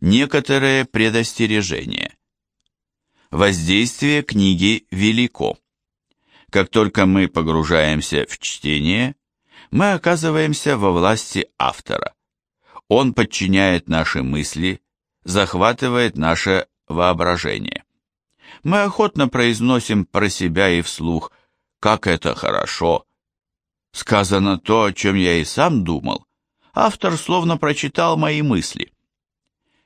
Некоторые предостережения. Воздействие книги велико. Как только мы погружаемся в чтение, мы оказываемся во власти автора. Он подчиняет наши мысли, захватывает наше воображение. Мы охотно произносим про себя и вслух «как это хорошо». Сказано то, о чем я и сам думал. Автор словно прочитал мои мысли.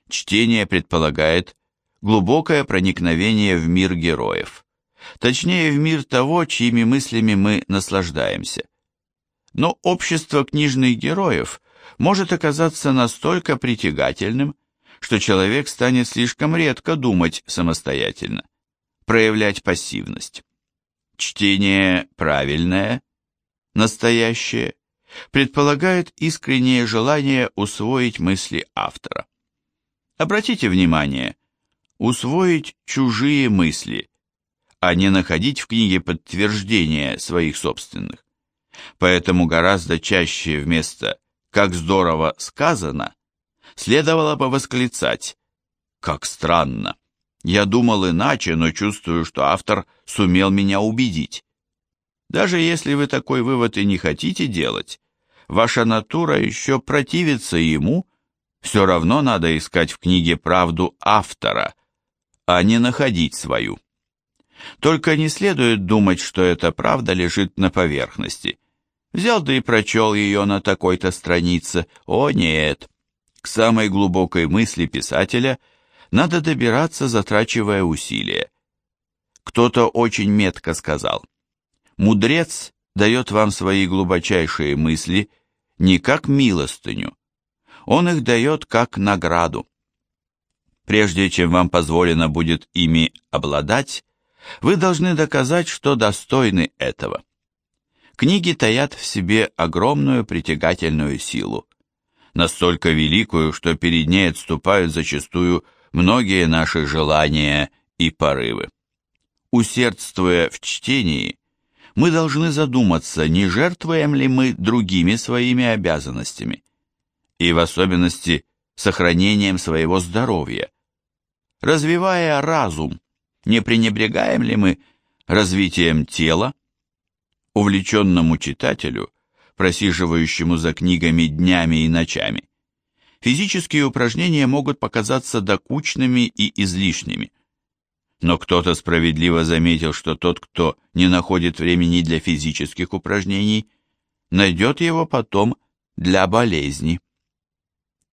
Чтение предполагает глубокое проникновение в мир героев. Точнее, в мир того, чьими мыслями мы наслаждаемся. Но общество книжных героев может оказаться настолько притягательным, что человек станет слишком редко думать самостоятельно, проявлять пассивность. Чтение правильное, настоящее, предполагает искреннее желание усвоить мысли автора. Обратите внимание, усвоить чужие мысли, а не находить в книге подтверждение своих собственных. Поэтому гораздо чаще вместо «как здорово сказано» следовало бы восклицать «как странно». Я думал иначе, но чувствую, что автор сумел меня убедить. Даже если вы такой вывод и не хотите делать, ваша натура еще противится ему, все равно надо искать в книге правду автора, а не находить свою. Только не следует думать, что эта правда лежит на поверхности. Взял да и прочел ее на такой-то странице. О нет! К самой глубокой мысли писателя надо добираться, затрачивая усилия. Кто-то очень метко сказал, «Мудрец дает вам свои глубочайшие мысли не как милостыню, он их дает как награду. Прежде чем вам позволено будет ими обладать, вы должны доказать, что достойны этого. Книги таят в себе огромную притягательную силу, настолько великую, что перед ней отступают зачастую многие наши желания и порывы. Усердствуя в чтении, мы должны задуматься, не жертвуем ли мы другими своими обязанностями, и в особенности сохранением своего здоровья. Развивая разум, не пренебрегаем ли мы развитием тела? Увлеченному читателю, просиживающему за книгами днями и ночами, физические упражнения могут показаться докучными и излишними. Но кто-то справедливо заметил, что тот, кто не находит времени для физических упражнений, найдет его потом для болезни.